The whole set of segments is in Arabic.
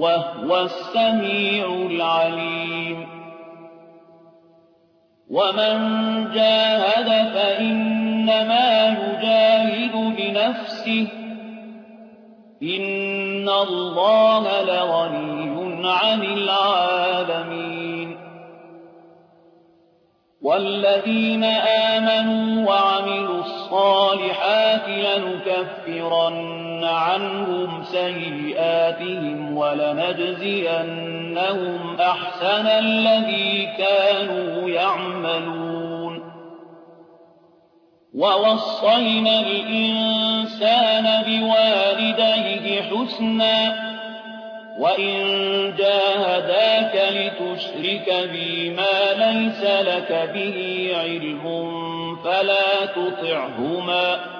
وهو السميع العليم. ومن جاهد فإنما يجاهد لنفسه. إن الله لغني عن العالمين. والذين آمنوا وعملوا الصالحات لنكفرن عنهم سيئاتهم ولنجزينهم أحسن الذي كانوا يعملون. ووصينا الإنسان بوالديه حسنا وإن جاهداك لتشرك بي ما ليس لك به علم فلا تطعهما.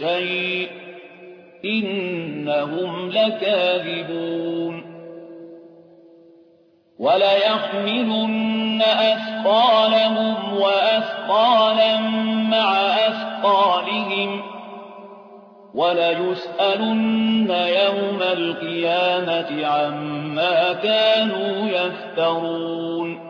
شيء إنهم لكاذبون وليحملن أثقالهم وأثقالا مع أثقالهم وليسألن يوم القيامة عما كانوا يفترون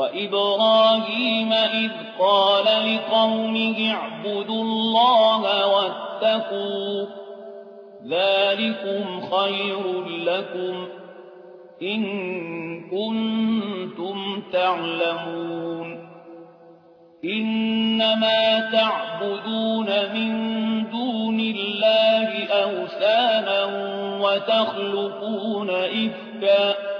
وإبراهيم إذ قال لقومه اعبدوا الله واتقوا ذلكم خير لكم إن كنتم تعلمون. إنما تعبدون من دون الله أوثانا وتخلقون إفكا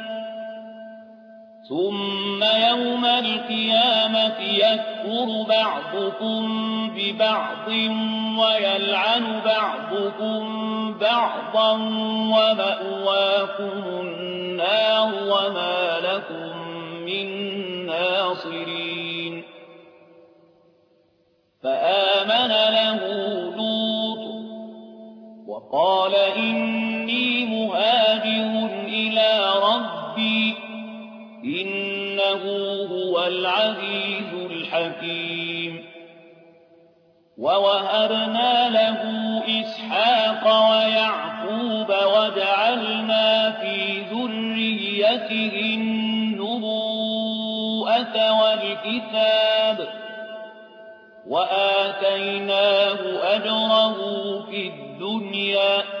ثم يوم القيامة يكفر بعضكم ببعض ويلعن بعضكم بعضا ومأواكم النار وما لكم من ناصرين فآمن له لوط وقال إني مهاجر إنه هو العزيز الحكيم. ووهبنا له إسحاق ويعقوب وجعلنا في ذريته النبوءة والكتاب وآتيناه أجره في الدنيا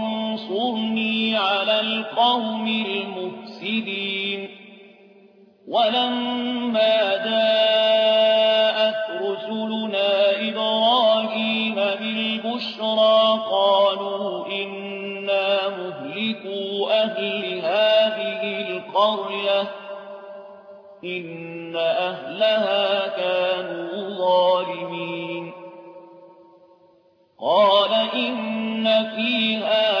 انصرني على القوم المفسدين ولما جاءت رسلنا إبراهيم بالبشرى قالوا إنا مهلكوا أهل هذه القرية إن أهلها كانوا ظالمين قال إن فيها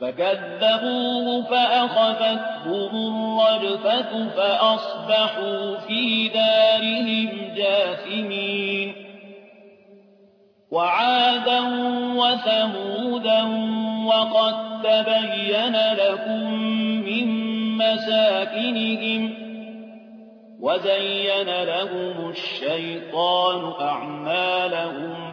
فكذبوه فأخذتهم الرجفة فأصبحوا في دارهم جاثمين. وعادا وثمودا وقد تبين لكم من مساكنهم وزين لهم الشيطان أعمالهم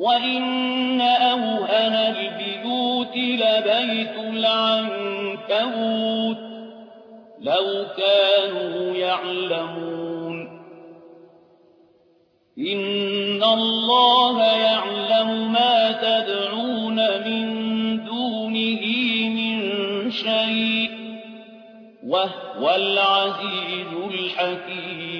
وإن أوهن البيوت لبيت العنكبوت لو كانوا يعلمون إن الله يعلم ما تدعون من دونه من شيء وهو العزيز الحكيم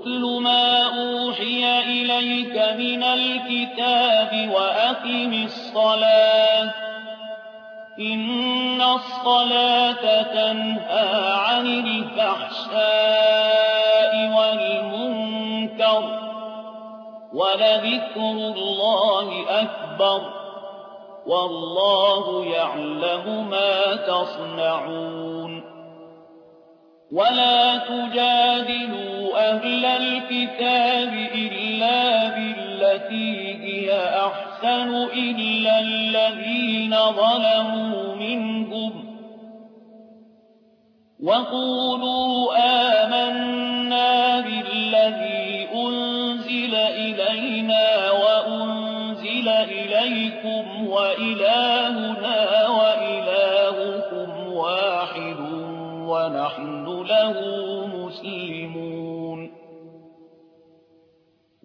اتل ما أوحي إليك من الكتاب وأقم الصلاة إن الصلاة تنهى عن الفحشاء والمنكر ولذكر الله أكبر والله يعلم ما تصنعون ولا تجادلوا أهل الكتاب إلا بالتي هي أحسن إلا الذين ظلموا منهم وقولوا آمنا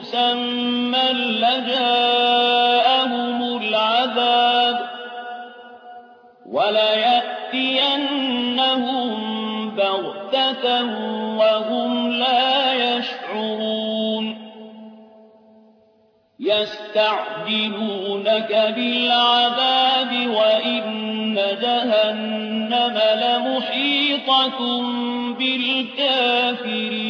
مسمى لجاءهم العذاب وليأتينهم بغتة وهم لا يشعرون يستعجلونك بالعذاب وإن جهنم لمحيطة بالكافرين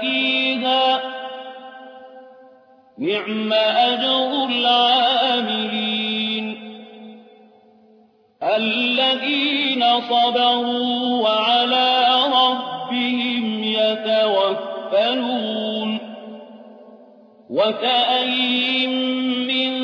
فيها. نعم أجر العاملين الذين صبروا وعلى ربهم يتوكلون. وكأين من